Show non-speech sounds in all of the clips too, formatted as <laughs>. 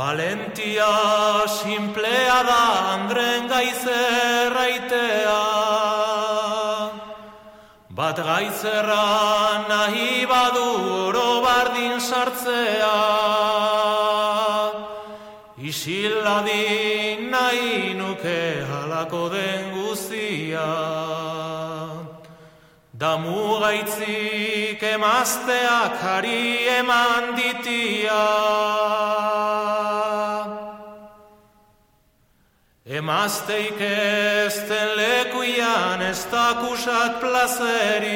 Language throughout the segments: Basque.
Valentia simplea da andren gaizerraitea Bat gaizerra nahi badu oro bardin sartzea. Isiladin nahi nuke halako den guztia. Damu gaitzik emazteak ari eman ditia Emazteik ez den lekuian ez dakusat plazerik.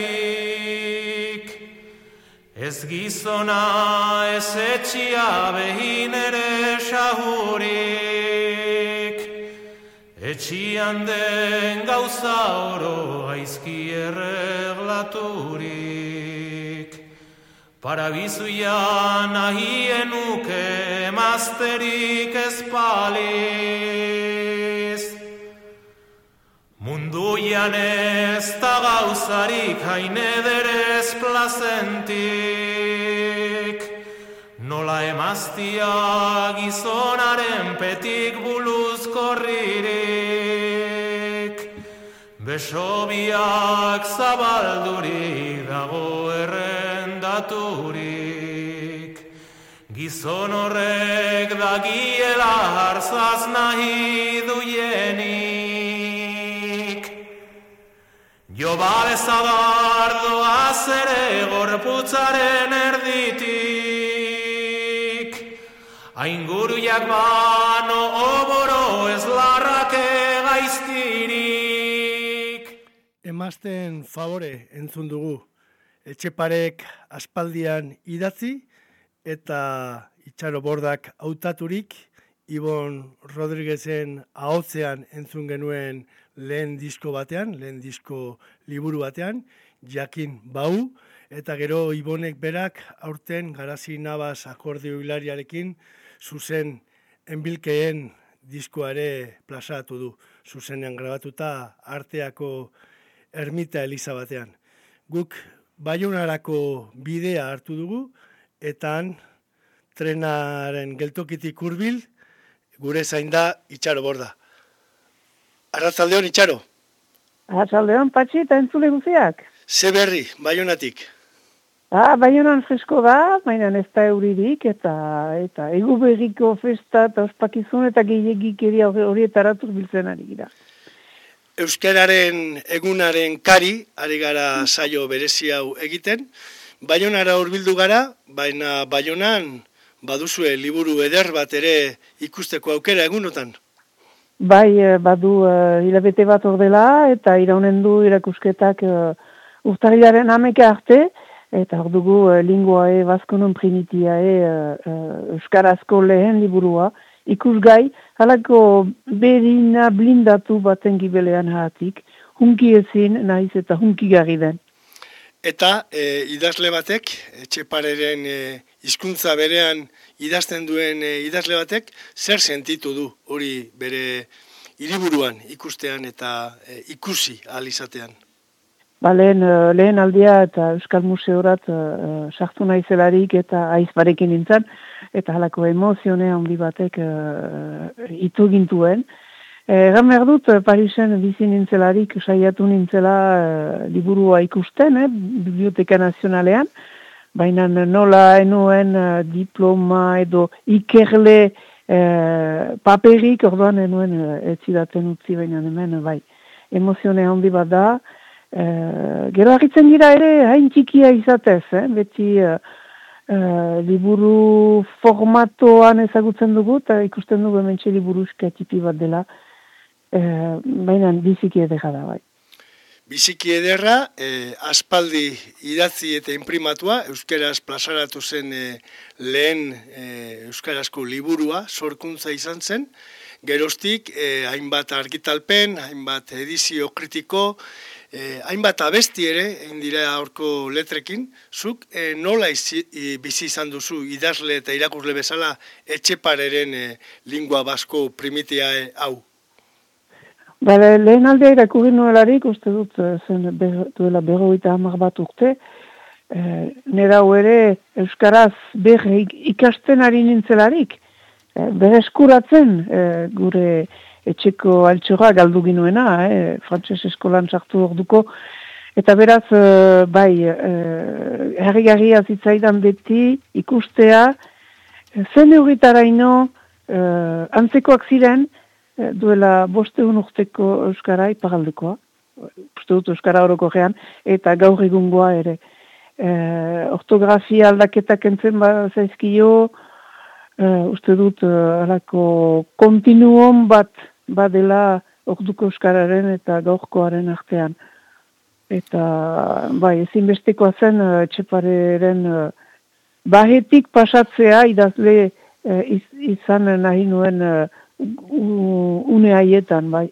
Ez gizona ez etxia behin ere sahurik Etxian den gauza oro aizki erreglaturik. Parabizuia nahien uke emazterik ez paliz Munduian ez da gauzarik hain ederez plazentik. Nola emaztia gizonaren petik buluzkorririk Besobiak zabaldurik dago errendaturik. Gizon horrek dagiela hartzaz nahi duienik Jo balezadar doaz ere gorputzaren erditik. Ainguruiak bano oboro ez larrake gaizkirik Emazten favore entzun dugu. Etxeparek aspaldian idatzi eta itxaro bordak hautaturik Ibon Rodriguezen ahotzean entzun genuen lehen disko batean, lehen disko liburu batean, jakin bau, eta gero Ibonek berak aurten garazi nabaz akordio hilariarekin zuzen enbilkeen diskoare plazatu du, zuzenean grabatuta arteako ermita eliza batean. Guk Baionarako bidea hartu dugu, eta trenaren geltokitik hurbil gure zain da itxaro borda. Arratzaldeon itxaro? Arratzaldeon, patxi eta entzule guziak. Ze berri, baionatik? Ah, baionan fresko da, baina ez da euririk, eta eta egu berriko festa eta ospakizun eta gehiagik horietaratuz biltzen ari gira. Euskararen egunaren kari, ari gara saio berezi hau egiten, Baionara hurbildu gara, baina Baionan baduzue liburu eder bat ere ikusteko aukera egunotan. Bai, eh, badu uh, hilabete bat ordela eta iraunen du irakusketak uh, urtarilaren ameka arte, eta hor dugu uh, linguae bazkonon primitiae uh, euskarazko lehen liburua, ikusgai, halako berina blindatu baten gibelean hatik, hunki ezin nahiz eta hunki gari den. Eta e, idazle batek, etxepareren e, hizkuntza berean idazten duen e, idazle batek, zer sentitu du hori bere hiriburuan ikustean eta e, ikusi ahal izatean? Ba, lehen, lehen aldia eta Euskal Museorat sartu naizelarik eta aizbarekin nintzen, eta halako emozionea handi batek uh, itu gintuen. Egan behar dut, Parisen bizi nintzelarik saiatu nintzela uh, liburua ikusten, eh, Biblioteka Nazionalean, baina nola enuen uh, diploma edo ikerle uh, paperik, orduan enuen uh, etzidaten utzi baina hemen, bai, emozione handi bat da. Uh, gero agitzen dira ere, hain txikia izatez, eh, beti... Uh, liburu formatoan ezagutzen dugu, eta ikusten dugu hemen liburu tipi bat dela, uh, baina biziki edera da bai. Biziki ederra, eh, aspaldi idatzi eta imprimatua, Euskaraz plazaratu zen eh, lehen eh, Euskarazko liburua, sorkuntza izan zen, gerostik eh, hainbat argitalpen, hainbat edizio kritiko, Eh, hainbat abesti ere, egin dira aurko letrekin, zuk eh, nola izi, bizi izan duzu idazle eta irakurle bezala etxepareren eh, lingua basko primitia eh, hau? Ba, lehen aldea irakurri nuelarik, uste dut, eh, zen duela berroita hamar bat urte, eh, nera ere Euskaraz berre ikasten ari nintzelarik, e, bereskuratzen gure etxeko altxora galdu ginuena, e, frantses eskolan sartu orduko, eta beraz, bai, e, herri zitzaidan beti ikustea, zen euritara ino, antzekoak ziren, duela bosteun urteko Euskara iparaldekoa, uste dut Euskara horoko gean, eta gaur egungoa ere. E, ortografia aldaketak entzen ba, zaizkio, e, uste dut alako kontinuon bat badela orduko Euskararen eta gaurkoaren artean. Eta bai, ezinbestekoa zen etxepareren e, bahetik pasatzea idazle e, izan nahi nuen une haietan, bai.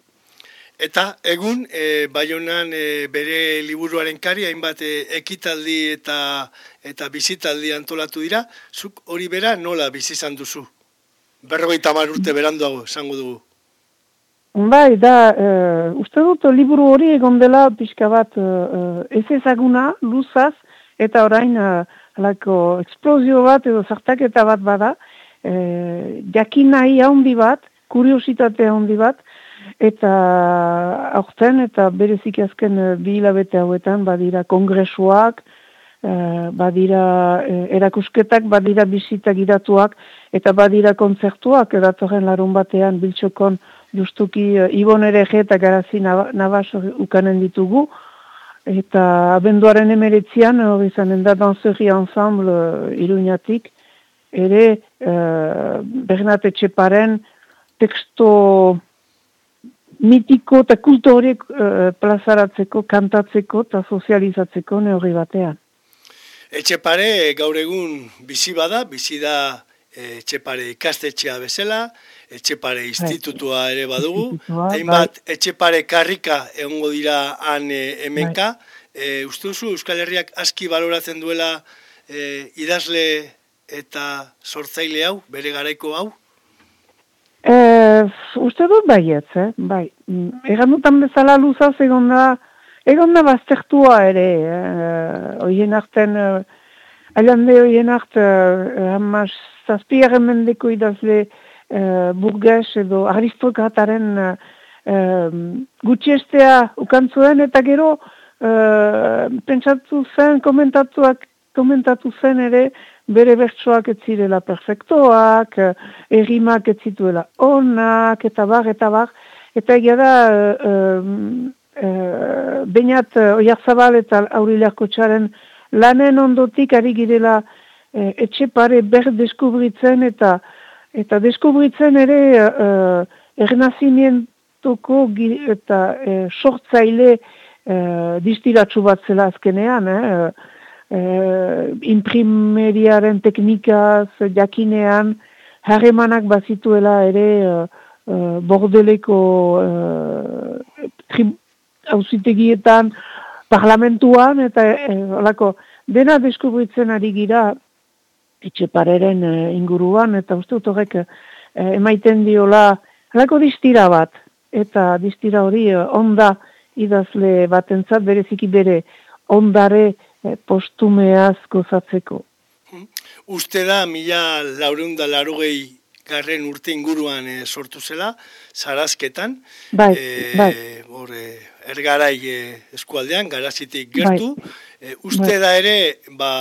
Eta egun, e, Baionan e, bere liburuaren kari, hainbat e, ekitaldi eta eta bizitaldi antolatu dira, zuk hori bera nola bizi izan duzu? Berrogeita mar urte beranduago, esango dugu. Bai, da, e, uste dut, liburu hori egon dela pixka bat e, e ez ezaguna, luzaz, eta orain, e, alako, eksplozio bat edo zartaketa bat bada, e, jakin nahi handi bat, kuriositate handi bat, Eta aurten eta berezik azken eh, bi hilabete hauetan badira kongresuak, eh, badira eh, erakusketak, badira bisitak idatuak, eta badira kontzertuak edatorren larun batean biltxokon justuki Ibon ere eta garazi nabas ukanen ditugu. Eta abenduaren emeretzian, hori zanen da danzeri ensemble iruñatik, ere Bernat Etxeparen teksto mitiko eta kulto horiek uh, plazaratzeko, kantatzeko eta sozializatzeko neurri batean. Etxepare gaur egun bizi bada, bizi da eh, etxepare ikastetxea bezala, etxepare bai. institutua ere badugu, bai. hainbat etxepare karrika egongo dira han e, hemenka, e, uste duzu Euskal Herriak aski baloratzen duela idazle eta sortzaile hau, bere garaiko hau? E, uste dut baiet, eh? bai. Egan dutan bezala luzaz egon da, egon da baztertua ere, eh? oien arten, uh, alande oien art, uh, hamas zazpiaren mendeko idazle uh, burges edo aristokrataren uh, gutxiestea ukantzuen, eta gero uh, pentsatu zen, komentatuak, komentatu zen ere, bere bertsoak ez zirela perfektoak, errimak ez zituela onak, eta bar, eta bar, eta egia da, uh, uh, bainat uh, oiarzabal eta auriliarko txaren lanen ondotik ari girela uh, etxe pare ber deskubritzen eta eta deskubritzen ere uh, ernazimientuko eta uh, sortzaile uh, distiratsu bat zela azkenean, eh? Eh, imprimeriaren teknikaz jakinean harremanak bazituela ere eh, eh bordeleko eh, hausitegietan parlamentuan eta eh, dena deskubritzen ari gira etxepareren eh, inguruan eta uste dut horrek eh, emaiten diola halako distira bat eta distira hori eh, onda idazle batentzat bereziki bere ondare e, postumeaz gozatzeko. Uste da, mila laurunda larugei garren urte inguruan e, sortu zela, zarazketan. Bai, e, bai. ergarai e, eskualdean, garazitik gertu. Bai. uste bai. da ere, ba,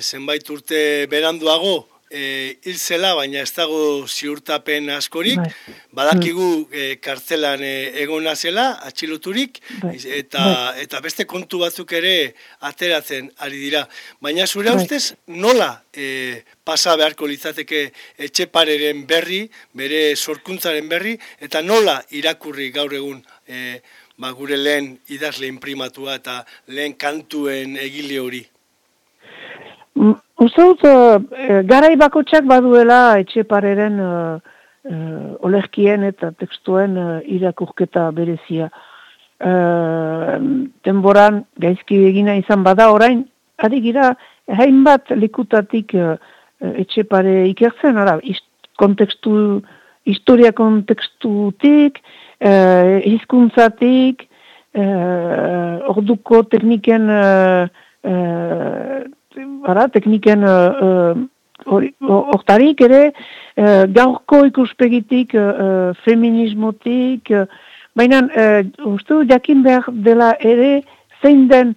zenbait urte beranduago, e, hil zela, baina ez dago ziurtapen askorik, bai. badakigu e, kartzelan e, egona zela, atxiloturik, bai. eta, bai. eta beste kontu batzuk ere ateratzen ari dira. Baina zure bai. ustez, nola e, pasa beharko litzateke etxepareren berri, bere sorkuntzaren berri, eta nola irakurri gaur egun e, ba, gure lehen idazle imprimatua eta lehen kantuen egile hori? Uste dut, uh, garai bakotxak baduela etxepareren uh, uh, olerkien eta tekstuen uh, irakurketa berezia. Uh, denboran gaizki egina izan bada orain, adigira, hainbat likutatik uh, etxepare ikertzen, ara, ist, kontekstu, historia kontekstutik, uh, hizkuntzatik, uh, orduko tekniken uh, uh, ara, tekniken uh, uh, hortarik ere, uh, gaurko ikuspegitik, uh, feminismotik, uh, baina, uh, uste jakin behar dela ere, zein den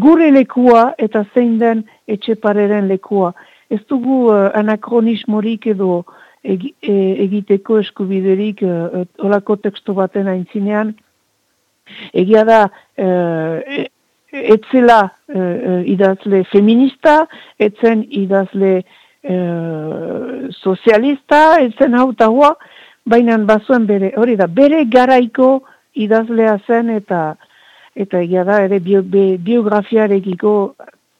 gure lekua eta zein den etxepareren lekua. Ez dugu uh, anakronismorik edo egiteko eskubiderik uh, olako teksto baten aintzinean. Egia da, uh, etzela uh, idazle feminista, etzen idazle uh, sozialista, etzen hau tahua, baina bazuen bere, hori da, bere garaiko idazlea zen eta eta egia da ere bio, biografiarekiko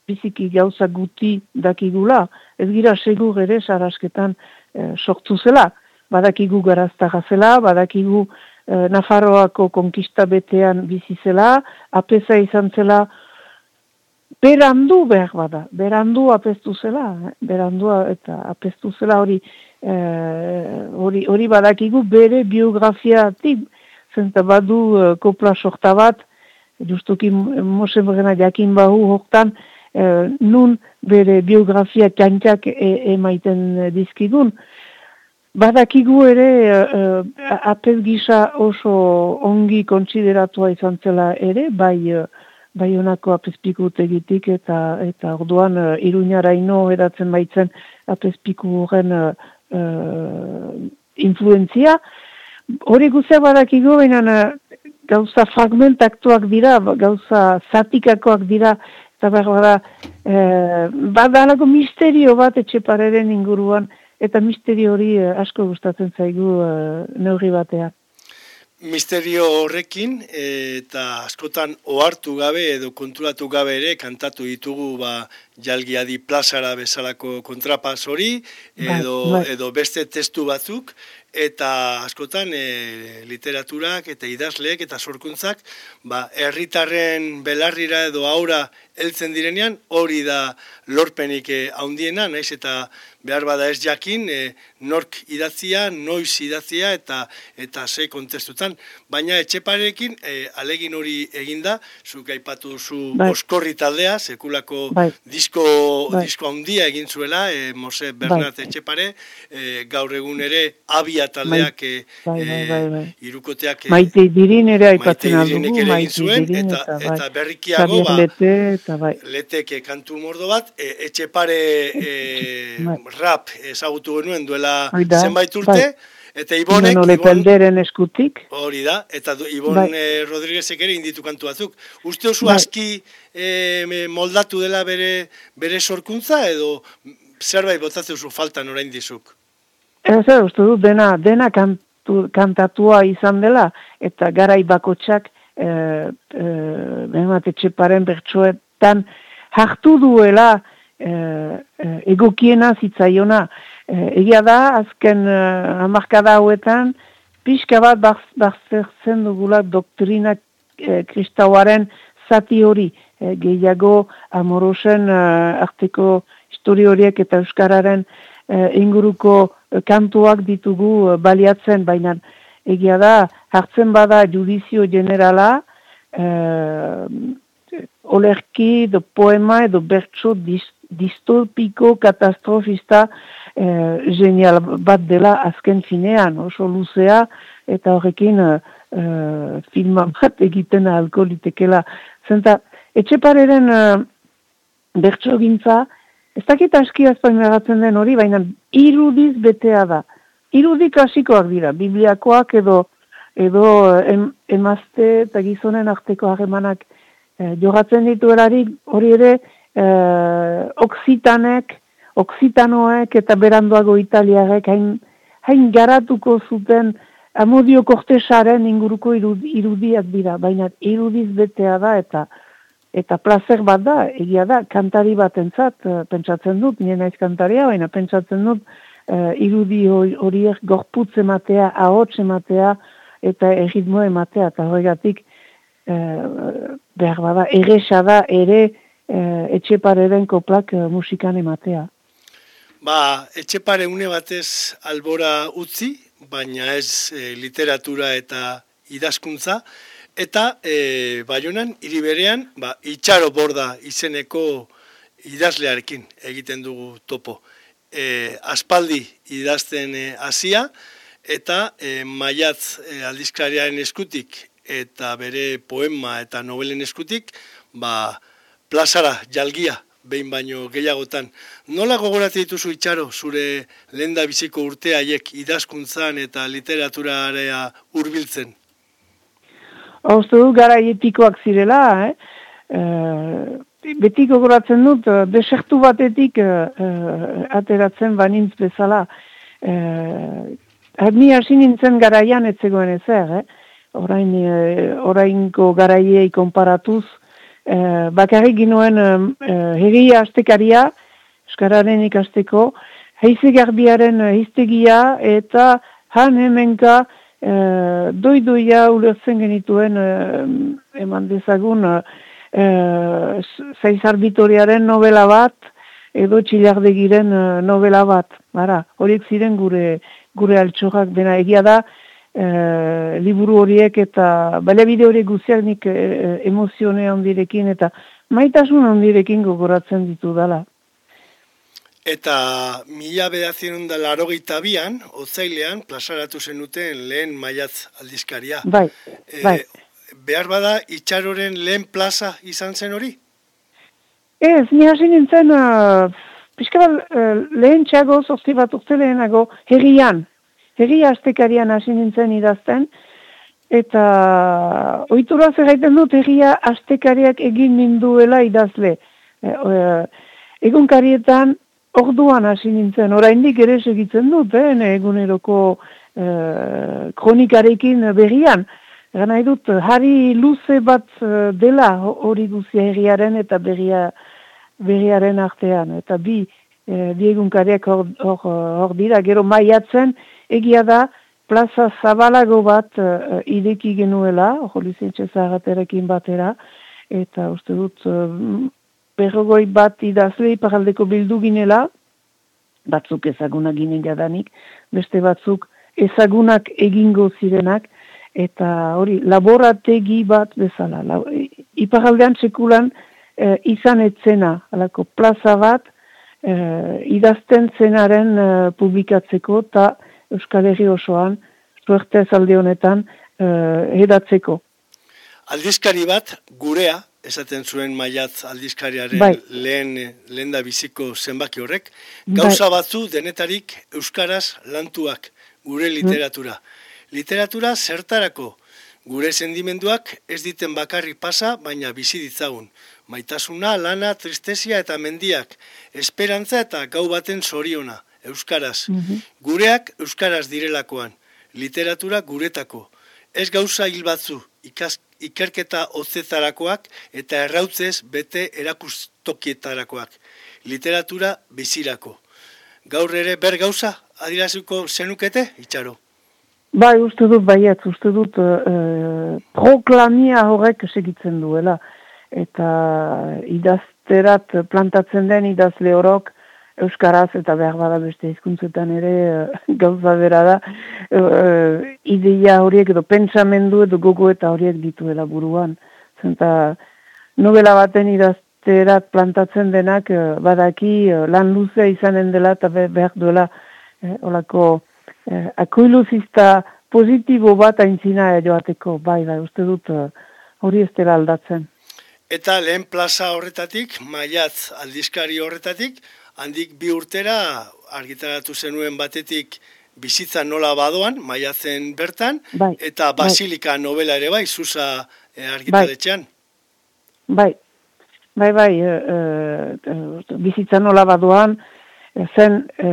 biziki gauza guti dakigula, ez gira segur ere sarasketan e, sortu zela. Badakigu garazta zela, badakigu e, Nafarroako konkista betean bizi zela, apesa izan zela, berandu behar bada, berandu apestu zela, eh? berandu eta apestu zela hori, hori, hori badakigu bere biografia tip, zenta badu kopla sorta bat, justuki Mose Morena jakin bahu hoktan, eh, nun bere biografia kantak e, emaiten dizkigun. Badakigu ere uh, apel gisa oso ongi kontsideratua izan zela ere, bai, uh, bai honako apezpikut egitik eta eta orduan uh, iruñaraino edatzen baitzen apezpiku horren uh, uh, influenzia. Hori guzea badakigu, baina gauza fragmentaktuak dira, gauza zatikakoak dira, eta behar bada, e, misterio bat etxepareren inguruan, eta misterio hori eh, asko gustatzen zaigu e, neurri batean. Misterio horrekin eta askotan ohartu gabe edo konturatu gabe ere kantatu ditugu ba jalgiadi plazara bezalako kontrapaz hori bai, edo, bai. edo beste testu batzuk eta askotan e, literaturak eta idazleek eta sorkuntzak ba, herritarren belarrira edo aura heltzen direnean hori da lorpenik haundiena, naiz eta behar bada ez jakin, e, nork idatzia, noiz idatzia eta eta ze kontestutan. Baina etxeparekin e, alegin hori eginda, zuk aipatu zu bai. oskorri taldea, sekulako bai. disko, bai. disko handia egin zuela, e, Mose Bernat bai. etxepare, e, gaur egun ere abia taldeak bai, eh, bai, bai, bai, bai. irukoteak maite dirin ere aipatzen aldugu maite dirin eta, eta, bai. eta berrikiago ba, lete, eta bai. leteke kantu mordo bat e, etxe pare e, bai. rap ezagutu genuen duela zenbait urte bai. Eta Ibonek... Ibon, Ibon, eskutik. Hori da, eta Ibon bai. eh, Rodríguezek ere inditu kantu batzuk. Uste oso bai. aski eh, moldatu dela bere, bere sorkuntza edo zerbait botatzen oso faltan orain dizuk? Ez uste du, dena, dena kantu, kantatua izan dela, eta garai bakotsak, e, e, behemate txeparen bertsoetan, hartu duela e, e, egokiena zitzaiona. Egia da, azken e, amarkada hauetan, pixka bat barzertzen dugula doktrina e, kristauaren zati hori, e, gehiago amorosen e, arteko histori horiek eta euskararen e, inguruko kantuak ditugu eh, baliatzen, baina egia da, hartzen bada judizio generala, eh, olerki, do poema edo bertso distopiko katastrofista eh, genial bat dela azken finean, oso luzea, eta horrekin eh, eh filma bat egiten ahalko litekela. Zenta, etxepareren eh, bertso gintza, Ez dakit aski azpaimeratzen den hori, baina irudiz betea da. Irudi klasikoak dira, bibliakoak edo edo em, emazte eta gizonen arteko harremanak eh, jogatzen ditu erarik, hori ere eh, oksitanek, oksitanoek eta beranduago italiarek hain, hain garatuko zuten amodio kortesaren inguruko irudiak dira, baina irudiz betea da eta eta placer bat da, egia da, kantari bat entzat, uh, eh, pentsatzen dut, nien naiz kantaria, baina pentsatzen dut, uh, irudi horiek gorputz ematea, ahots ematea, eta erritmo ematea, eta horregatik, uh, behar bada, erresa da, ere, uh, etxepareren koplak uh, musikan ematea. Ba, etxepare une batez albora utzi, baina ez literatura eta idazkuntza, Eta e, Baionan hiri ba, itxaro borda izeneko idazlearekin egiten dugu topo. e, aspaldi idazten e, hasia eta e, maiatz e, aldizkariaren eskutik eta bere poema eta novelen eskutik, ba, plazara, jalgia, behin baino gehiagotan. Nola gogoratu dituzu itxaro, zure lenda biziko urte haiek idazkuntzan eta literatura area urbiltzen? Hauzu du, gara etikoak zirela, eh? E, beti gogoratzen dut, desertu batetik e, ateratzen banintz bezala. E, Ni hasi nintzen garaian ez zegoen ezer, eh? orain, e, orainko garaiei konparatuz, e, bakarrik ginoen e, herria astekaria, eskararen ikasteko, heize garbiaren hiztegia eta han hemenka e, doidoia ulertzen genituen e, eman dezagun e, zaizar bitoriaren novela bat, edo txilardegiren novela bat. Bara, horiek ziren gure gure altxorrak dena egia da, e, liburu horiek eta baliabide horiek guziak nik e, emozione handirekin eta maitasun handirekin gogoratzen ditu dala. Eta mila bedazien da laro bian, otzailean, plazaratu zenuten lehen maiatz aldizkaria. Bai, bai. behar bada, itxaroren lehen plaza izan zen hori? Ez, ni hasi nintzen, uh, Piskabal, uh, lehen txago, zortzi bat urte lehenago, herrian, herria astekarian hasi nintzen idazten, eta oitura zerraiten dut herria astekariak egin ninduela idazle. E, e, egun karietan, orduan hasi nintzen, oraindik ere segitzen dut, eh, eguneroko e, kronikarekin berrian. Egan nahi dut, hari luze bat dela hori guzia herriaren eta berria, berriaren artean. Eta bi, e, bi egunkariak hor, hor, dira, gero maiatzen, egia da, plaza zabalago bat uh, ideki genuela, hori lizentxe zaharaterekin batera, eta uste dut, uh, berrogoi bat idazle iparaldeko bildu ginela, batzuk ezagunak ginen jadanik, beste batzuk ezagunak egingo zirenak, eta hori, laborategi bat bezala. La, iparaldean txekulan e, izan etzena, alako plaza bat, e, idazten zenaren e, publikatzeko, eta Euskal Herri osoan, suerte alde honetan, edatzeko. Aldizkari bat, gurea, esaten zuen maiatz aldizkariaren bai. lehen, lehen da biziko zenbaki horrek, bai. gauza batzu denetarik Euskaraz lantuak, gure literatura. Literatura zertarako, Gure sendimenduak ez diten bakarri pasa, baina bizi ditzagun. Maitasuna, lana, tristesia eta mendiak, esperantza eta gau baten zoriona, euskaraz. Mhm. Gureak euskaraz direlakoan, literatura guretako. Ez gauza hil batzu, ikas, ikerketa ozetarakoak eta errautzez bete erakustokietarakoak. Literatura bizirako. Gaur ere ber gauza adirazuko zenukete, itxaro? Bai, uste dut, baiet, uste dut, uh, proklamia horrek segitzen duela. Eta idazterat plantatzen den idazle horok, Euskaraz eta behar bada beste hizkuntzetan ere uh, gauza bera da, uh, ideia horiek edo pentsamendu edo gogo eta horiek dituela buruan. Zenta novela baten idazterat plantatzen denak badaki lan luzea izanen dela eta behar duela eh, olako eh, akuiluzista positibo bat aintzina joateko, bai, bai, uste dut eh, hori ez dela aldatzen. Eta lehen plaza horretatik, maiatz aldizkari horretatik, handik bi urtera argitaratu zenuen batetik bizitza nola badoan, maiatzen bertan, bai, eta bai. basilika novela ere bai, zuza eh, argitaletxean. Bai, bai, bai, bai e, bizitza nola badoan, zen e,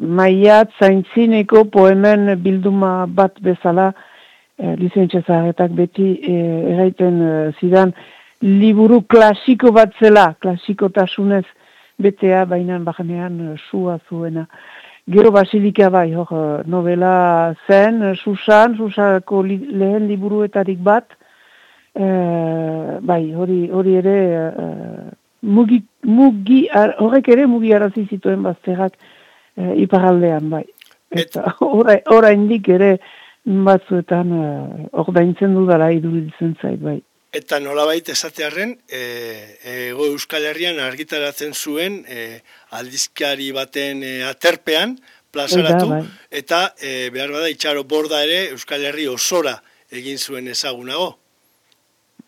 maiat zaintzineko poemen bilduma bat bezala e, lizentxe beti e, erraiten e, zidan liburu klasiko bat zela, klasiko tasunez betea bainan bajanean e, sua zuena. Gero basilika bai, hor, novela zen, susan, susako li, lehen liburuetarik bat, e, bai, hori, hori ere... E, mugi, mugi horrek ere mugi arazi zituen bazterrak e, iparaldean, bai. Eta ora indik ere batzuetan e, ordaintzen dudala iduritzen zait, bai. Eta nolabait esatearren, e, ego Euskal Herrian argitaratzen zuen e, aldizkari baten e, aterpean, plazaratu, bai. eta e, behar bada itxaro borda ere Euskal Herri osora egin zuen ezagunago.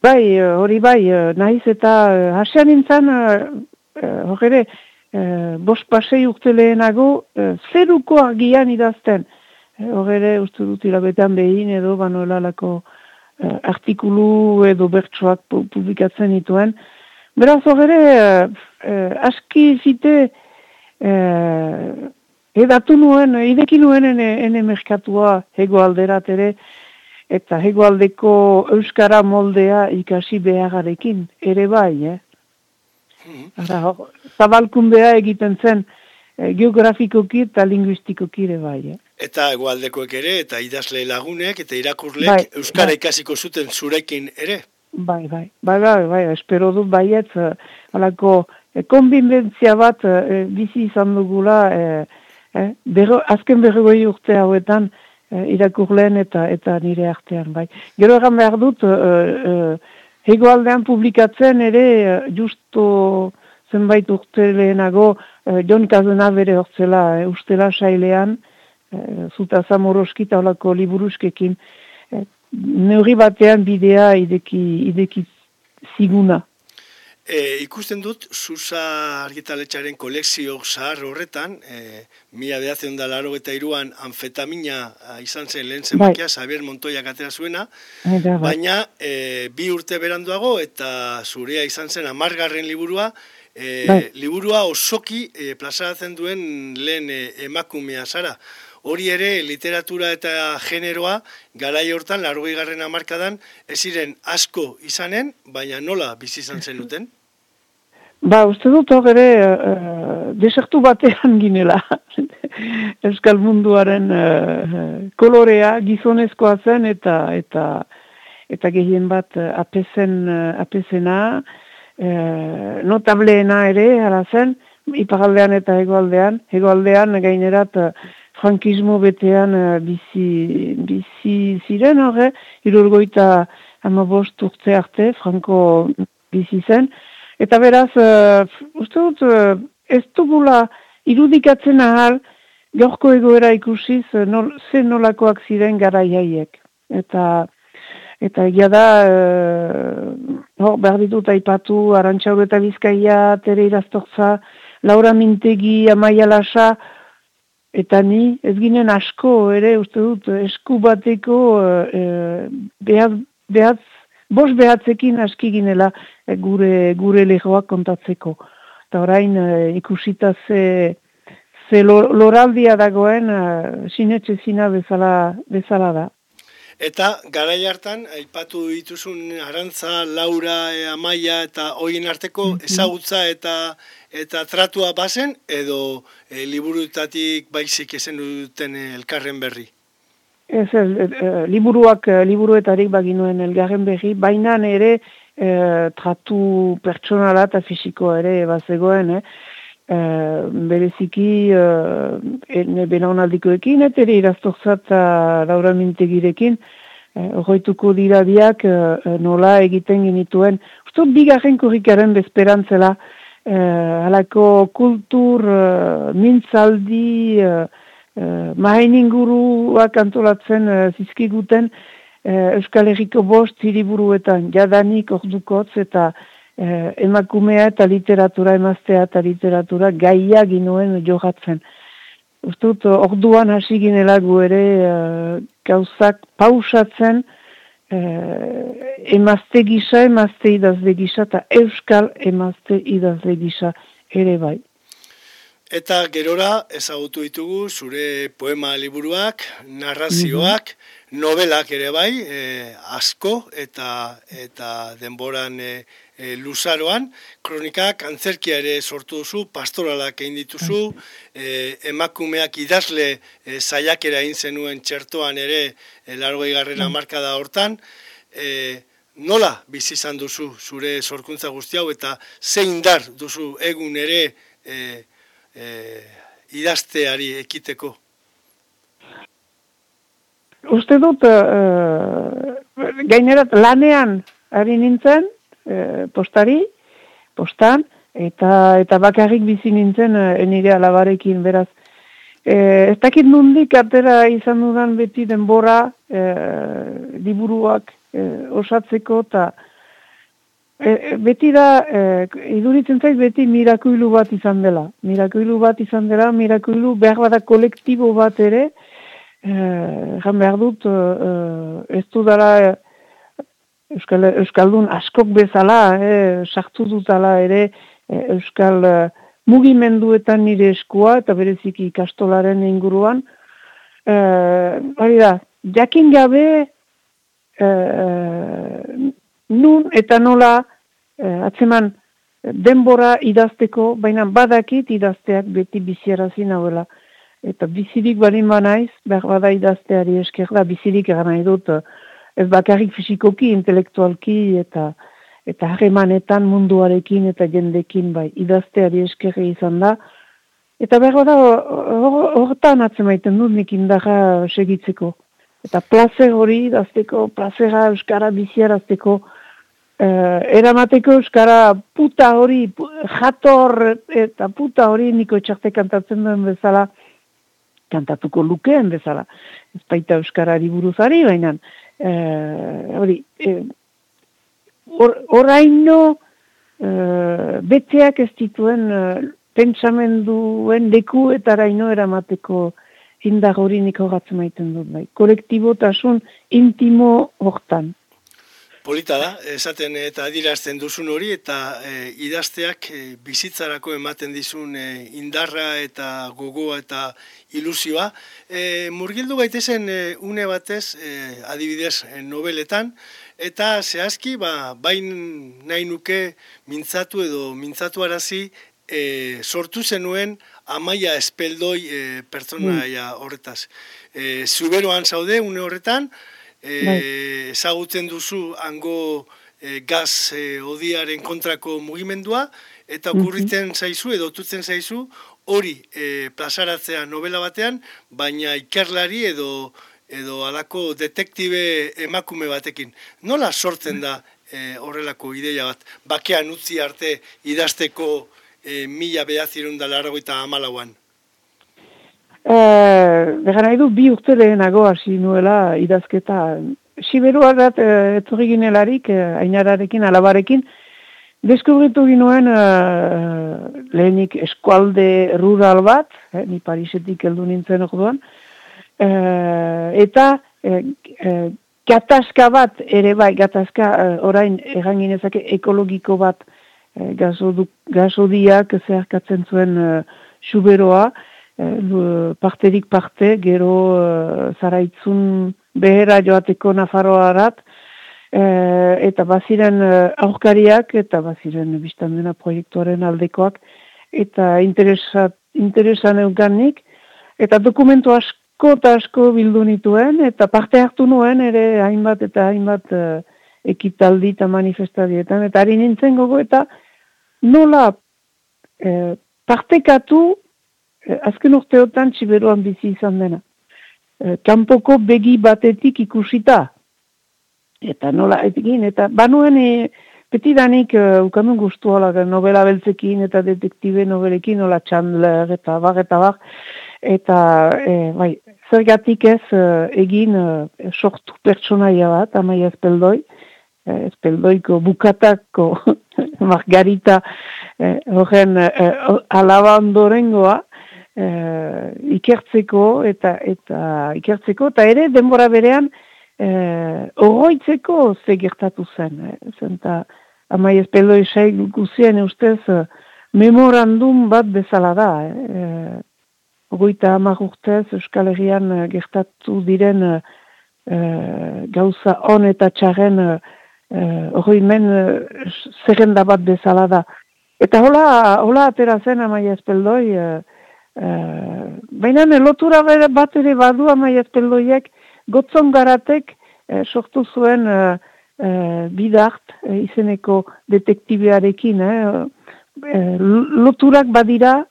Bai, hori bai, nahiz eta hasean nintzen, hori ere, bost pasei urte lehenago, zeruko argian idazten, hori ere, uste dut hilabetean behin edo, banoelalako artikulu edo bertsoak publikatzen dituen. Beraz, hori ere, aski zite, Edatu nuen, ideki nuen ene, ene merkatua hego alderat ere, eta hego aldeko euskara moldea ikasi behagarekin, ere bai, eh? Mm zabalkundea egiten zen eh, geografikoki eta linguistikoki ere bai, eh? Eta egualdekoek ere, eta idazle lagunek, eta irakurlek bai, euskara bai. ikasiko zuten zurekin ere? Bai, bai, bai, bai, bai, espero dut baiet, uh, alako, eh, bat uh, bizi izan dugula, Eh? Berro, azken berrogoi urte hauetan eh, irakurleen eta eta nire artean, bai. Gero egan behar dut, eh, eh, hegoaldean publikatzen ere, eh, justo zenbait urte lehenago, eh, Jon Kazena bere hortzela, eh, ustela sailean, eh, zuta zamoroskita olako liburuskekin, eh, neuri batean bidea ideki, ideki ziguna. E, ikusten dut, Susa argitaletxaren kolekzio zahar horretan, e, mila behatzen da laro eta iruan anfetamina izan zen lehen zemakia, bai. Xavier Montoya katera zuena, bai, bai. baina e, bi urte beranduago eta zurea izan zen amargarren liburua, e, bai. liburua osoki e, plazaratzen duen lehen e, emakumea zara. Hori ere, literatura eta generoa, garai hortan, largoi garren amarkadan, ez ziren asko izanen, baina nola bizi izan zenuten? <laughs> Ba, uste dut hor ere, uh, desertu batean ginela. <laughs> Euskal munduaren uh, kolorea gizonezkoa zen eta eta eta gehien bat apezen, apezena, uh, notableena ere, ara zen, iparaldean eta hegoaldean, hegoaldean gainerat uh, frankismo betean uh, bizi, bizi ziren horre, irurgoita amabost urte arte, franko bizi zen, Eta beraz, uh, uste dut, uh, ez dugula irudikatzen ahal, gaurko egoera ikusiz, nol, ze nolakoak ziren gara jaiek. Eta, eta egia da, uh, hor, behar ditut aipatu, arantxaur eta bizkaia, tere iraztortza, Laura Mintegi, Amaia Lasa, eta ni, ez ginen asko, ere, uste dut, esku bateko, uh, behaz, behaz, bos behatzekin aski ginela eh, gure, gure lehoak kontatzeko. Eta orain uh, ikusita ze, ze loraldia dagoen uh, sinetxe zina bezala, bezala da. Eta garai hartan, aipatu dituzun Arantza, Laura, e, Amaia eta hoien arteko mhm. ezagutza eta eta tratua bazen edo e, liburutatik baizik ezen duten elkarren berri? Ez, ez, e, liburuak, e, liburuetarik baginuen elgarren berri, baina ere e, tratu pertsonala eta fisiko ere bazegoen, eh? E, bereziki e, belaunaldikoekin, eta ere iraztorzat laura mintegirekin, horretuko dira diak nola egiten genituen. Usto, bigarren kurrikaren bezperantzela, e, halako kultur, mintzaldi, Uh, Mahain inguruak antolatzen uh, zizkiguten uh, Euskal Herriko bost hiriburuetan jadanik ordukotz eta uh, emakumea eta literatura emaztea eta literatura gaia ginoen johatzen. Ustut, orduan hasi ginela gu ere uh, gauzak pausatzen uh, emazte gisa, emazte idazle gisa eta Euskal emazte idazle gisa ere bai. Eta gerora ezagutu ditugu zure poema liburuak, narrazioak, mm novelak ere bai, e, asko eta eta denboran e, e, luzaroan, kronikak antzerkia ere sortu duzu, pastoralak egin dituzu, e, emakumeak idazle e, zaiakera egin zenuen txertoan ere e, largoi garrera marka da hortan, e, nola bizi izan duzu zure sorkuntza guzti hau eta zein dar duzu egun ere e, e, idazteari ekiteko? Uste dut, uh, gainerat lanean ari nintzen, e, postari, postan, eta eta bakarrik bizi nintzen e, nire alabarekin, beraz. E, ez dakit nundik atera izan dudan beti denbora e, liburuak e, osatzeko, eta e, beti da, e, iduritzen zait beti mirakuilu bat izan dela. Mirakuilu bat izan dela, mirakuilu behar bada kolektibo bat ere, Egan behar dut, ez du dara Euskal, Euskaldun askok bezala, eh, sartu dutala ere Euskal mugimenduetan nire eskua eta bereziki ikastolaren inguruan. hori da, jakin gabe nun eta nola atzeman denbora idazteko, baina badakit idazteak beti biziarazin hauela eta bizirik balin banaiz, behar bada idazteari esker da, bizirik egan nahi dut, ez bakarrik fizikoki, intelektualki, eta eta harremanetan munduarekin eta jendekin bai, idazteari eskerri izan da. Eta behar bada, horretan or, atzemaiten dut nik indarra segitzeko. Eta plazer hori idazteko, plazera euskara biziarazteko, eh, eramateko euskara puta hori, jator eta puta hori niko txarte kantatzen duen bezala, kantatuko lukeen bezala. Ez baita Euskarari buruzari, baina e, hori, e, oraino e, beteak ez dituen e, pentsamenduen leku eta araino eramateko indar hori niko gatzen maiten dut bai. Kolektibotasun intimo hortan. Polita da, esaten eta adirazten duzun hori eta e, idazteak e, bizitzarako ematen dizun e, indarra eta gogoa eta ilusioa. E, murgildu gaitezen e, une batez, e, adibidez, e, nobeletan, eta zehazki, ba, bain nahi nuke mintzatu edo mintzatu arazi e, sortu zenuen amaia espeldoi e, pertsonaia mm. horretaz. E, zuberoan zaude, une horretan, e, ezagutzen duzu hango e, gaz e, odiaren kontrako mugimendua, eta okurritzen zaizu edo tutzen zaizu hori e, plazaratzea novela batean, baina ikerlari edo edo alako detektibe emakume batekin. Nola sortzen da e, horrelako ideia bat? Bakean utzi arte idazteko e, mila behazirun da eta amalauan? Began nahi du bi urte lehenago hasi nuela idazketa. Siberua dat e, etorri ginelarik, e, ainararekin, alabarekin, deskubritu ginuen e, lehenik eskualde rural bat, e, ni Parisetik heldu nintzen orduan, e, eta e, e, gatazka bat ere bai, gatazka e, orain egan ginezake ekologiko bat e, gazodiak zeharkatzen zuen e, suberoa, Eh, parterik parte, gero uh, zaraitzun behera joateko Nafarroarat, uh, eta baziren uh, aurkariak, eta baziren biztan dena proiektuaren aldekoak, eta interesa, interesan euganik, eta dokumentu asko eta asko bildu nituen, eta parte hartu nuen ere hainbat eta hainbat uh, ekitaldi eta manifestadietan, eta harin nintzen gogo, eta nola uh, partekatu Eh, azken urteotan txiberuan bizi izan dena. E, kanpoko begi batetik ikusita. Eta nola, etekin, eta banuen e, beti danik uh, ukamen guztu novela beltzekin eta detektibe novelekin, nola Chandler eta bar eta bar. Eta, bai, zergatik ez egin uh, sortu pertsonaia bat, amai ezpeldoi, eh, ezpeldoiko bukatako <laughs> margarita horren eh, alaba ondorengoa, e, ikertzeko eta eta ikertzeko eta ere denbora berean e, oroitzeko ze gertatu zen. E, zenta amai espelo esai guzien ustez memorandum bat bezala da. E, Ogoita hamar urtez Euskal Herrian gertatu diren e, gauza on eta txarren oroimen e, zerrenda bat bezala da. Eta hola, hola atera zen amai espeldoi, Uh, Baina lotura bat ere badu amaiaz peldoiek gotzon garatek uh, sortu zuen uh, uh, bidart uh, izeneko detektibearekin. Eh? loturak badira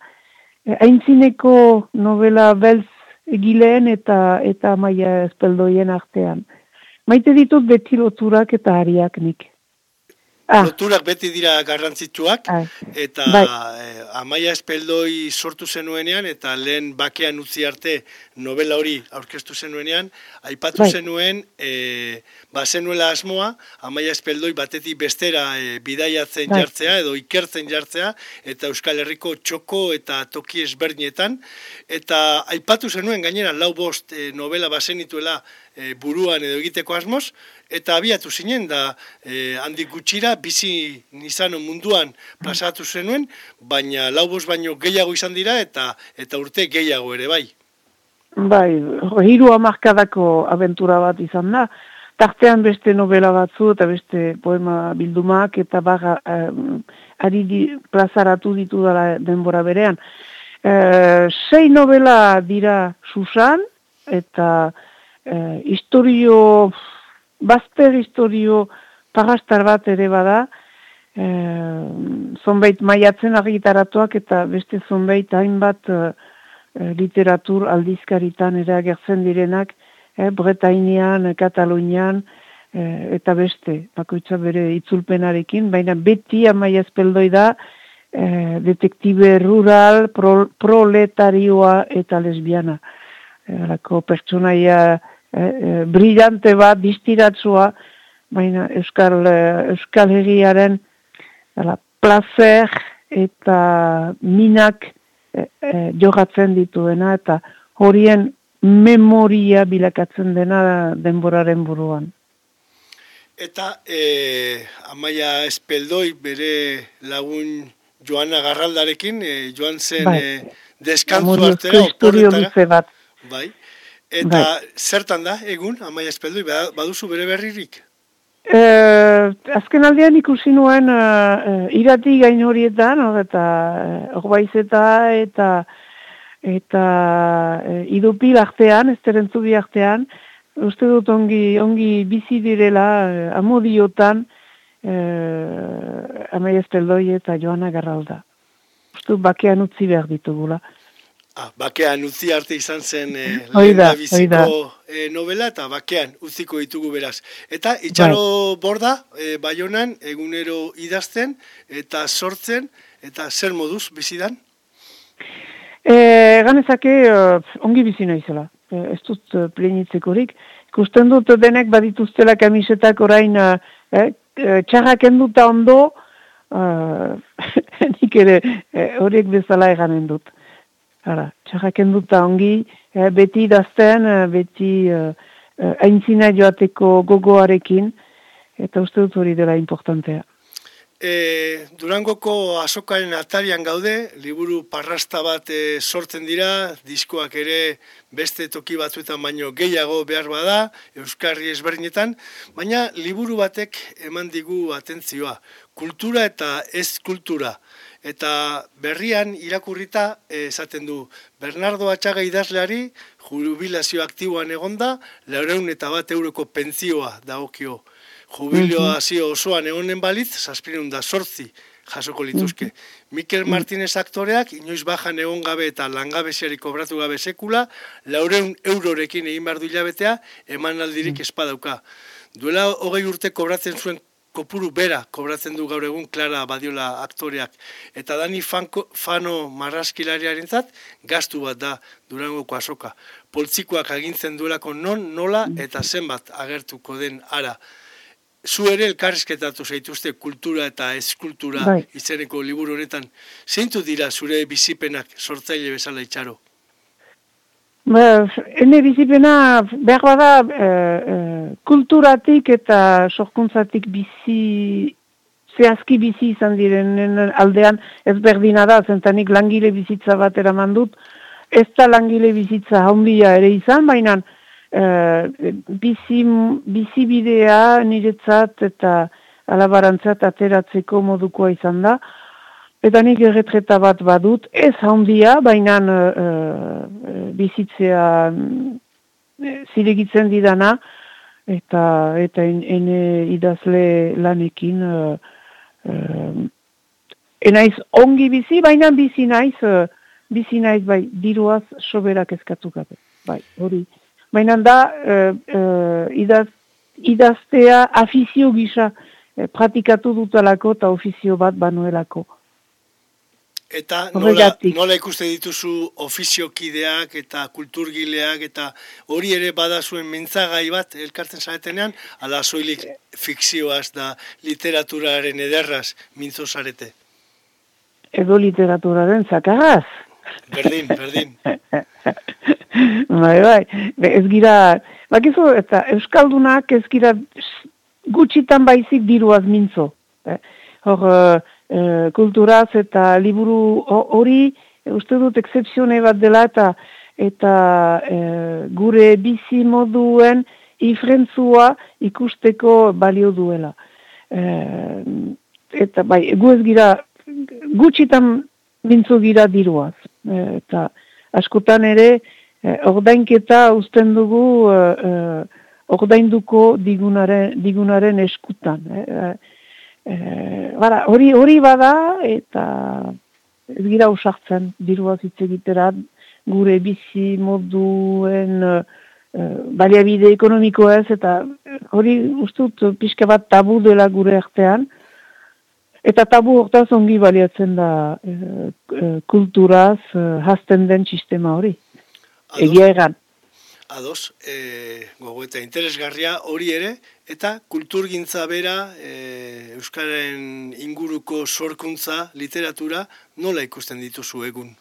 haintzineko novela belz egileen eta eta amaia espeldoien artean. Maite ditut beti loturak eta ariak nik. Ah. Loturak beti dira garrantzitsuak, ah. eta bai. eh, amaia espeldoi sortu zenuenean, eta lehen bakean utzi arte novela hori aurkeztu zenuenean, aipatu bai. zenuen, e, ba zenuela asmoa, amaia espeldoi batetik bestera e, bidaiatzen bai. jartzea, edo ikertzen jartzea, eta Euskal Herriko txoko eta toki ezberdinetan, eta aipatu zenuen gainera lau bost e, novela bazenituela e, buruan edo egiteko asmoz, eta abiatu zinen da e, handik gutxira bizi nizano munduan pasatu zenuen, baina laubos baino gehiago izan dira eta eta urte gehiago ere bai. Bai, hiru amarkadako aventura bat izan da, tartean beste novela batzu eta beste poema bildumak eta baga eh, ari di, plazaratu ditu dara denbora berean. Eh, sei novela dira Susan eta eh, historio bazter historio pagastar bat ere bada, e, zonbait maiatzen argitaratuak eta beste zonbait hainbat e, literatur aldizkaritan ere agertzen direnak, e, Bretainean, Katalunian, e, eta beste, bakoitza bere itzulpenarekin, baina beti amaia ezpeldoi da, e, detektibe rural, pro, proletarioa eta lesbiana. E, alako pertsonaia, e, brillante bat, distiratzua, baina Euskal, eh, Euskal Herriaren ala, placer eta minak e, jogatzen dituena eta horien memoria bilakatzen dena denboraren buruan. Eta e, amaia espeldoi bere lagun Joana Garraldarekin, joan zen bai. e, deskantzu artera, Bai. Eta bai. zertan da, egun, amaia espeldu, ba, baduzu bere berririk? E, azken aldean ikusi nuen uh, irati gain horietan, no, eta horbaiz eta eta uh, idupi artean, ez terentzu bi artean, uste dut ongi, ongi bizi direla uh, amodiotan uh, amaia espeldoi eta joana garralda. Uste bakean utzi behar ditugula. Ah, bakean utzi arte izan zen eh, lehen biziko eh, novela eta bakean utziko ditugu beraz. Eta itxaro bai. borda, eh, baionan egunero idazten eta sortzen eta zer moduz bizidan? Eh, ganezake uh, ongi bizi naizela. Eh, ez dut uh, plenitzekorik. Ikusten dut denek badituztela kamisetak orain uh, eh, txarrak enduta ondo, uh, <laughs> nik ere horiek bezala eganen dut. Hala, txarraken duta ongi, eh, beti idazten, eh, beti eh, eh, aintzina joateko gogoarekin, eta uste dut hori dela importantea. E, Durangoko azokaren atarian gaude, liburu parrasta bat e, sortzen dira, diskoak ere beste toki batzuetan baino gehiago behar bada, Euskarri ezberdinetan, baina liburu batek eman digu atentzioa, kultura eta ez kultura. Eta berrian irakurrita esaten du Bernardo Atxaga idazleari jubilazio aktiboan egonda, laureun eta bat euroko pentzioa daokio. Jubilioa zio osoan egonen balitz, zazpirun da sortzi jasoko lituzke. Mikel Martínez aktoreak, inoiz bajan egon gabe eta langabeziari kobratu gabe sekula, laureun eurorekin egin behar du hilabetea, eman aldirik espadauka. Duela hogei urte kobratzen zuen kopuru bera kobratzen du gaur egun Clara Badiola aktoreak. Eta Dani Fanko, Fano marraskilariaren zat, gaztu bat da durangoko asoka. Poltzikoak agintzen duelako non, nola eta zenbat agertuko den ara. Zu ere elkarrezketatu zaituzte kultura eta eskultura bai. izeneko liburu honetan. Zeintu dira zure bizipenak sortzaile bezala itxaro? Ba, ene bizipena behar bada e, e, kulturatik eta sorkuntzatik bizi, zehazki bizi izan direnen aldean ez berdina da, zentanik langile bizitza bat eraman dut, ez da langile bizitza handia ere izan, baina e, bizi, bizi bidea niretzat eta alabarantzat ateratzeko modukoa izan da, Eta nik erretreta bat badut, ez handia, baina uh, bizitzea uh, ziregitzen didana, eta eta ene idazle lanekin uh, uh, enaiz ongi bizi, baina bizi naiz, uh, bizi naiz bai, diruaz soberak eskatu gabe. Bai, hori. Baina da, uh, uh, idaz, idaztea afizio gisa pratikatu dutalako eta ofizio bat banuelako. Eta nola, nola ikuste dituzu ofiziokideak eta kulturgileak eta hori ere badazuen mintzagai bat elkartzen zaretenean, ala soilik fikzioaz da literaturaren ederraz mintzo zarete? Edo literaturaren zakarraz. Berdin, berdin. <laughs> bai, bai, ez gira, bakizu, eta Euskaldunak ez gira gutxitan baizik diruaz mintzo. Eh? Hor, e, kulturaz eta liburu hori uste dut excepzione bat dela eta eta e, gure bizi moduen ifrentzua ikusteko balio duela. E, eta bai, gu ez gira gutxitan mintzu gira diruaz. E, eta askotan ere e, ordainketa usten dugu e, e, ordainduko digunaren, digunaren eskutan. E, e, hori hori bada eta ez gira usartzen dirua hitz egitera gure bizi moduen e, baliabide ekonomiko ez eta hori ustut pixka bat tabu dela gure artean. Eta tabu hortaz ongi baliatzen da e, kulturaz e, hasten den sistema hori. Egia egan ados, e, gogo eta interesgarria hori ere, eta kulturgintza bera, e, Euskaren inguruko sorkuntza, literatura, nola ikusten dituzu egun?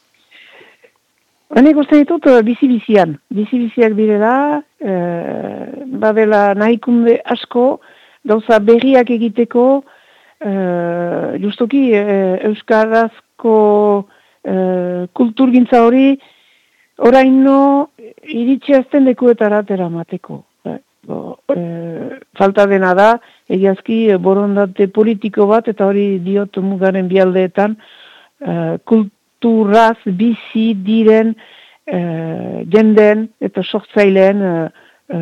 Hane ikusten ditut e, bizi-bizian. Bizi-biziak direla, e, badela nahikunde asko, gauza berriak egiteko, e, justoki e, Euskarazko e, kulturgintza hori, oraino iritsi azten lekuetara mateko. Eh, e, falta dena da, egiazki e, borondate politiko bat, eta hori diot mugaren bialdeetan, e, kulturaz bizi diren e, jenden eta sortzaileen e, e,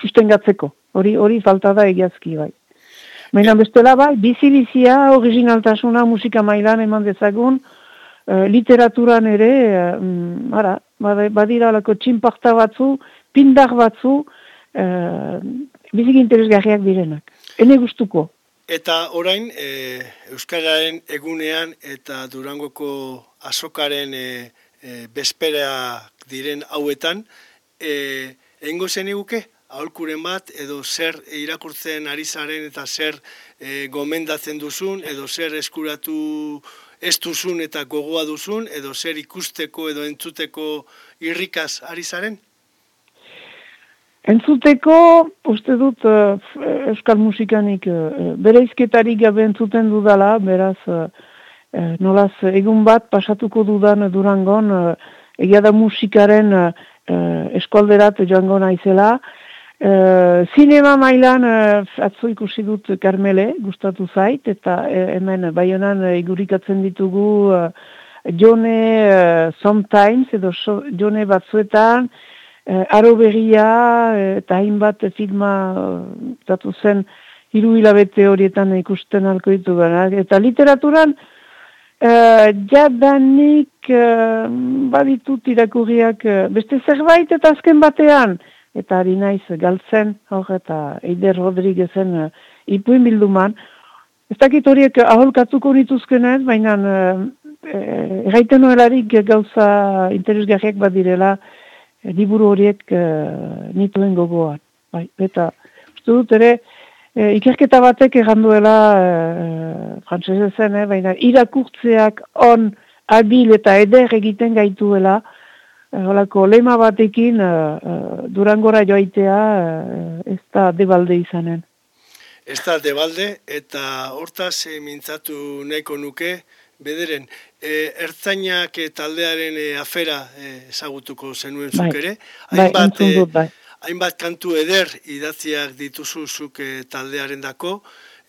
sustengatzeko. Hori, hori falta da egiazki bai. Baina bestela bai, bizi-bizia, originaltasuna, musika mailan eman dezagun, Eh, literaturan ere, uh, ara, badira alako txinparta batzu, pindar batzu, uh, bizik interesgarriak direnak. Hene gustuko. Eta orain, e, Euskararen egunean eta Durangoko azokaren e, e, diren hauetan, e, engo zen eguke, aholkuren bat, edo zer irakurtzen ari zaren eta zer e, gomendatzen duzun, edo zer eskuratu ez duzun eta gogoa duzun, edo zer ikusteko edo entzuteko irrikaz ari zaren? Entzuteko, uste dut, uh, euskal musikanik uh, bere izketarik gabe entzuten dudala, beraz, uh, nolaz, egun bat pasatuko dudan durangon, uh, egia da musikaren uh, eskualderat joango naizela, zinema mailan uh, atzo ikusi dut Karmele, gustatu zait, eta uh, hemen baionan uh, igurikatzen ditugu uh, jone uh, sometimes, edo so, jone batzuetan, uh, aro berria, eta hainbat filma uh, zen hiru hilabete horietan ikusten alko ditu Eta literaturan, uh, jadanik uh, baditut irakurriak uh, beste zerbait eta azken batean, eta ari naiz galtzen, hor eta Eider Rodriguezen uh, ipuin bilduman. Ez dakit horiek aholkatuko nituzkenez, baina uh, erraiten gauza interesgarriak bat direla uh, liburu horiek uh, nituen gogoan. Bai, eta uste dut ere, uh, ikerketa batek erranduela uh, frantzesezen, eh, baina irakurtzeak on abil eta eder egiten gaituela, Holako lema batekin uh, durangora joaitea ez da debalde izanen. Ez da debalde eta hortaz e, mintzatu nahiko nuke, bederen, e, ertzainak taldearen afera ezagutuko zenuen bai, zuk ere. Bai, hainbat, bai. hainbat kantu eder idatziak dituzu zuk taldearen dako,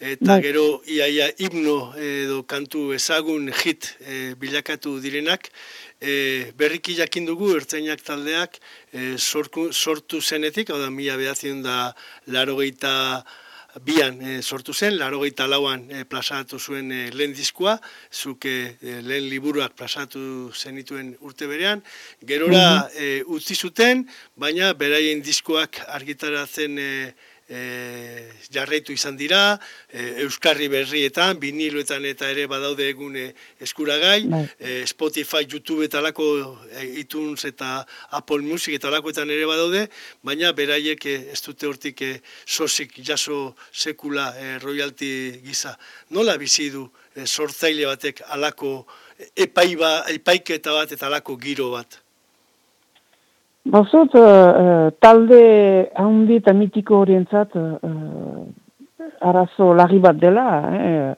eta bai. gero iaia himno edo kantu ezagun hit bilakatu direnak, e, berriki jakin dugu ertzainak taldeak e, sorku, sortu zenetik, hau da mila behatzen da laro bian e, sortu zen, laro lauan e, plazatu zuen e, lehen diskua, zuke e, lehen liburuak plazatu zenituen urte berean, gerora mm utzi zuten, baina beraien diskoak argitaratzen e, e, jarraitu izan dira, e, Euskarri berrietan, biniloetan eta ere badaude egune eskuragai, bai. e, Spotify, YouTube eta alako e, iTunes eta Apple Music eta alakoetan ere badaude, baina beraiek ez dute hortik e, sosik jaso sekula e, royalty gisa. Nola bizi du e, sortzaile batek alako epaiba, epaiketa bat eta alako giro bat? Bauzot, uh, uh, talde handi eta mitiko horientzat uh, arazo lagi bat dela, eh?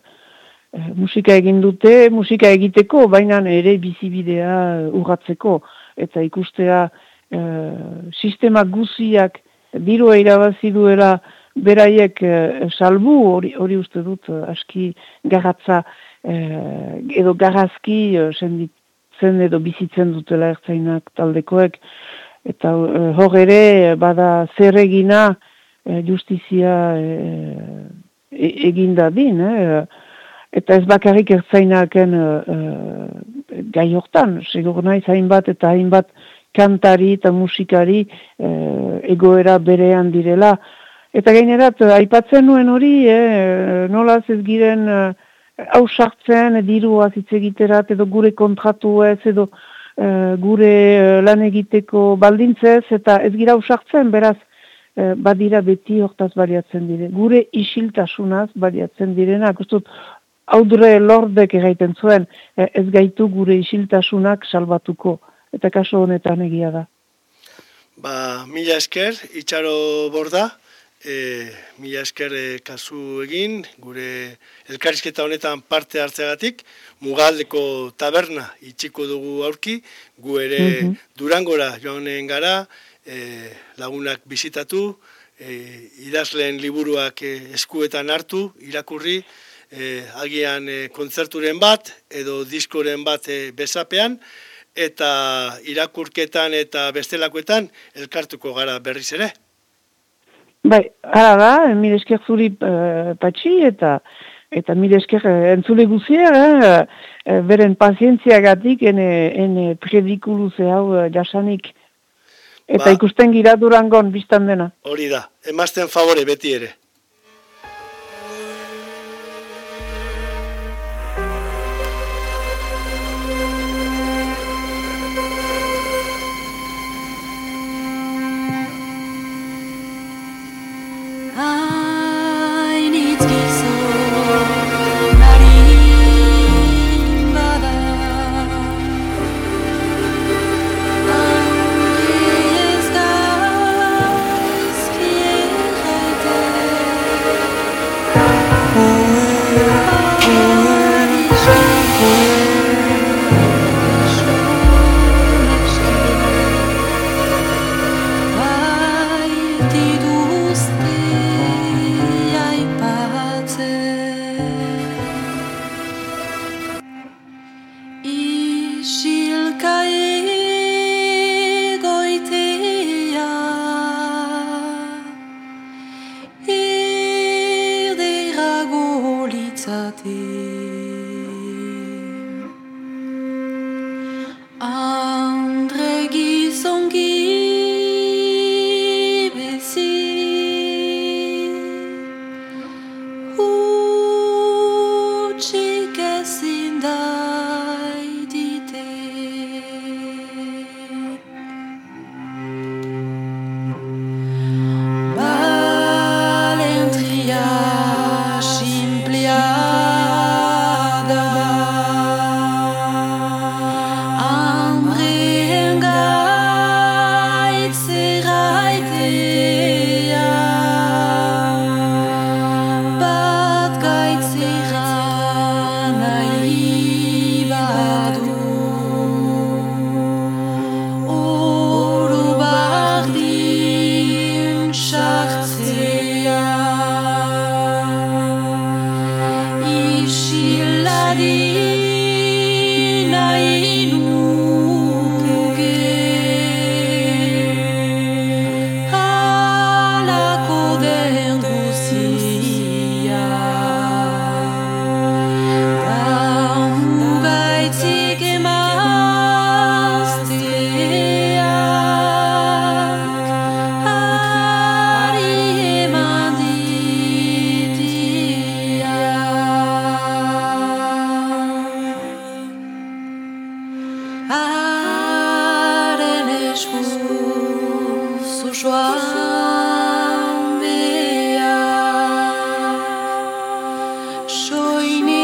musika egin dute, musika egiteko, baina ere bizibidea urratzeko, eta ikustea uh, sistema guziak dirua irabazi duela beraiek uh, salbu hori, hori uste dut aski garratza edo garrazki uh, zen edo bizitzen dutela ertzainak taldekoek, eta uh, hor ere bada zer egina uh, justizia uh, egin dadin, eh? eta ez bakarrik ertzainaken uh, gai hortan, segur nahi hainbat eta hainbat kantari eta musikari egoera berean direla. Eta gainerat, aipatzen nuen hori, eh, nola ez giren hau uh, sartzen, diru azitze edo gure kontratu ez, edo Eh, gure uh, lan egiteko baldintzez eta ez gira usartzen, beraz, uh, badira beti hortaz bariatzen dire. Gure isiltasunaz bariatzen direnak, ustut, haudre lordek egiten zuen, ez gaitu gure isiltasunak salbatuko, eta kaso honetan egia da. Ba, mila esker, itxaro borda, e, mila esker e, kasu egin, gure elkarizketa honetan parte hartzeagatik, mugaldeko taberna itxiko dugu aurki, gu ere mm durangora joanen gara, e, lagunak bizitatu, e, idazleen liburuak e, eskuetan hartu, irakurri, e, agian e, kontzerturen bat, edo diskoren bat e, bezapean, eta irakurketan eta bestelakoetan elkartuko gara berriz ere. Bai, ara da, mire esker zuri uh, patxi eta eta mire esker uh, entzule guzier, eh, uh, beren pazientziagatik ene, ene predikulu hau uh, jasanik. Eta ba, ikusten gira durangon biztan dena. Hori da, emazten favore beti ere. pensati 说一年。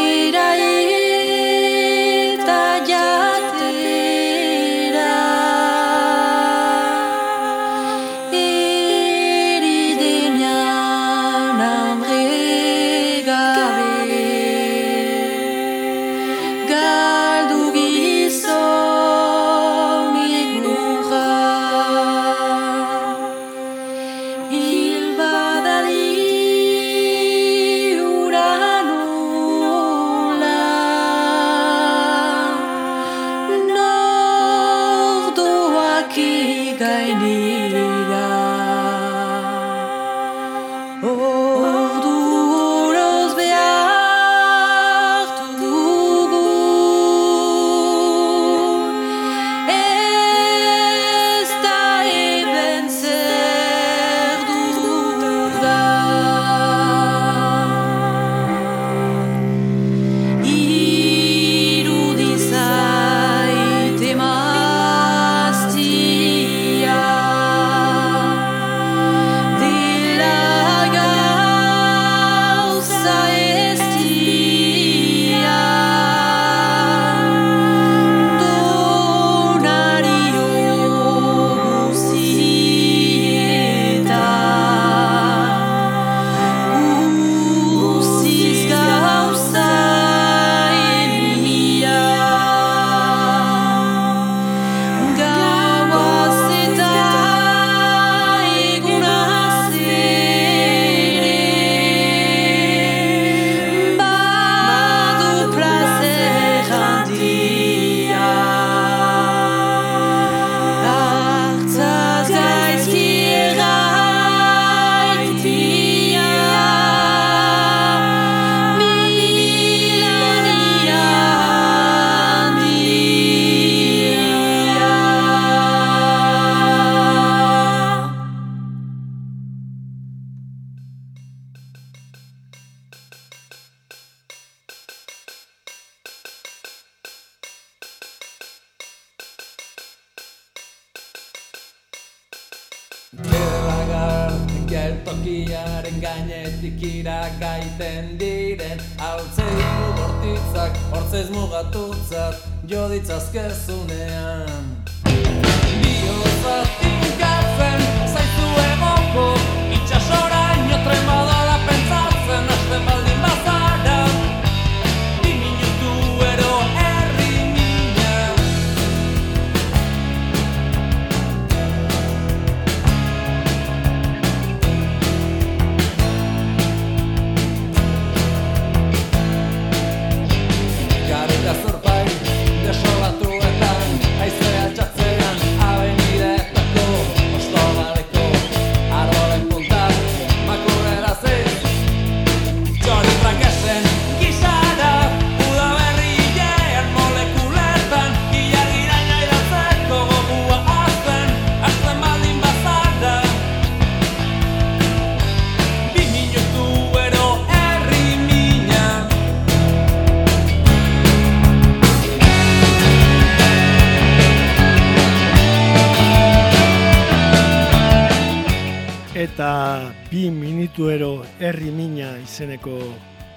Izeneko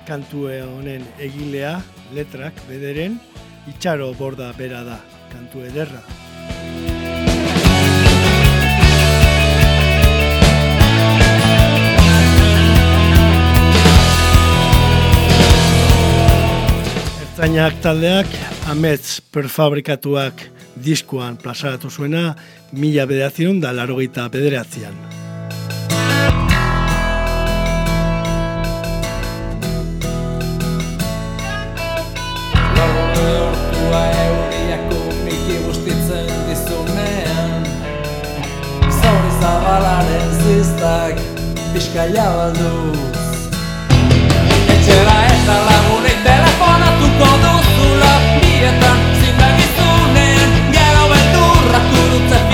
kantue honen egilea, letrak bederen, itxaro borda bera da, kantu ederra. Ertzainak taldeak, amets perfabrikatuak diskuan plazaratu zuena, mila bedeazion da larogeita bederatzean. Ziztak Bizkaia balduz Etxera eta lagunei telefonatuko duzula Bietan zindagizunen Gero beldurra kurutze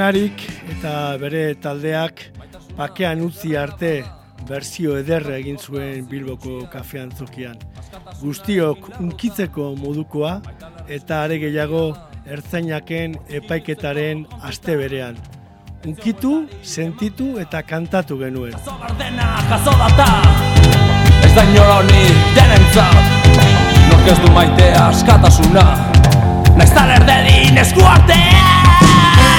Marik eta bere taldeak pakean utzi arte berzio ederra egin zuen Bilboko kafean zokian. Guztiok unkitzeko modukoa eta are gehiago ertzainaken epaiketaren aste berean. Unkitu, sentitu eta kantatu genuen. Jaso bardena, Ez da inora honi denentzat Nork ez du maitea askatasuna Naiz taler dedin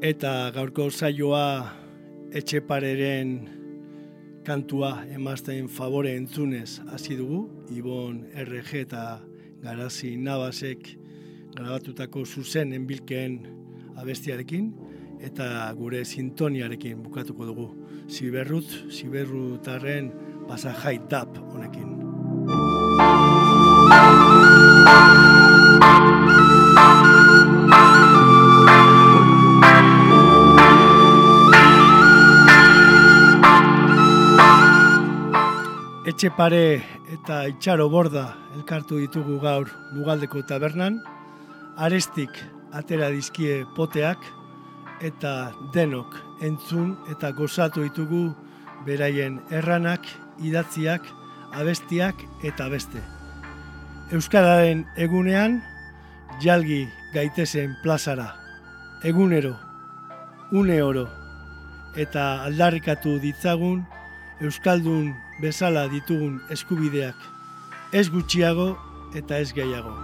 Eta gaurko saioa etxepareren kantua emazten favore entzunez hasi dugu, Ibon RG eta Garazi Nabasek grabatutako zuzen enbilkeen abestiarekin eta gure sintoniarekin bukatuko dugu. Ziberrut, Ziberrutarren pasajai dap honekin. Etxepare eta itxaro borda elkartu ditugu gaur Lugaldeko tabernan, arestik atera dizkie poteak eta denok entzun eta gozatu ditugu beraien erranak, idatziak, abestiak eta beste. Euskararen egunean jalgi gaitezen plazara, egunero, une oro, eta aldarrikatu ditzagun Euskaldun bezala ditugun eskubideak, ez gutxiago eta ez gehiago.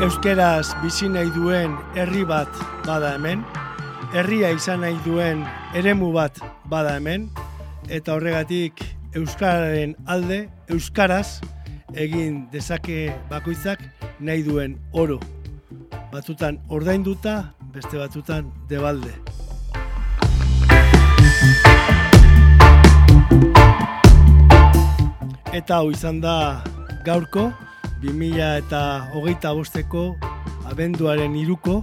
Euskeraz bizi nahi duen herri bat bada hemen, herria izan nahi duen eremu bat bada hemen, eta horregatik Euskararen alde, Euskaraz egin dezake bakoitzak nahi duen oro. Batzutan ordainduta, beste batzutan debalde. Eta hau izan da gaurko, 2000 eta hogeita bosteko abenduaren iruko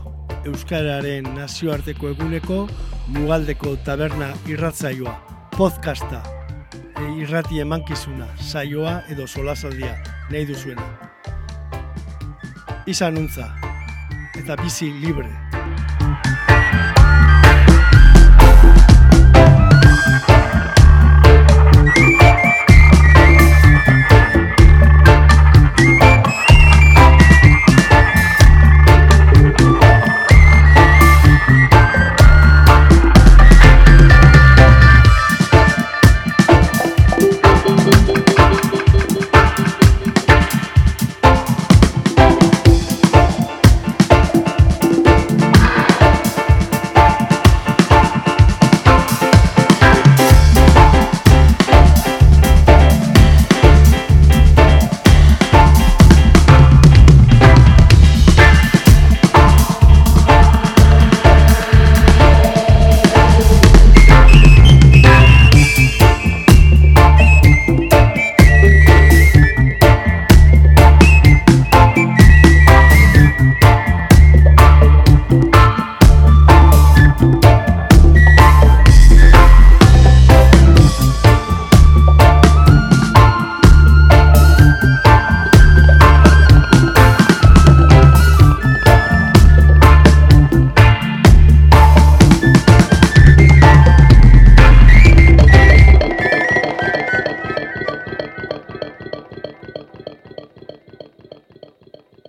Euskararen nazioarteko eguneko mugaldeko taberna irratzaioa, podcasta, e, irrati emankizuna, saioa edo solasaldia, nahi duzuena. Izan untza, eta bizi libre.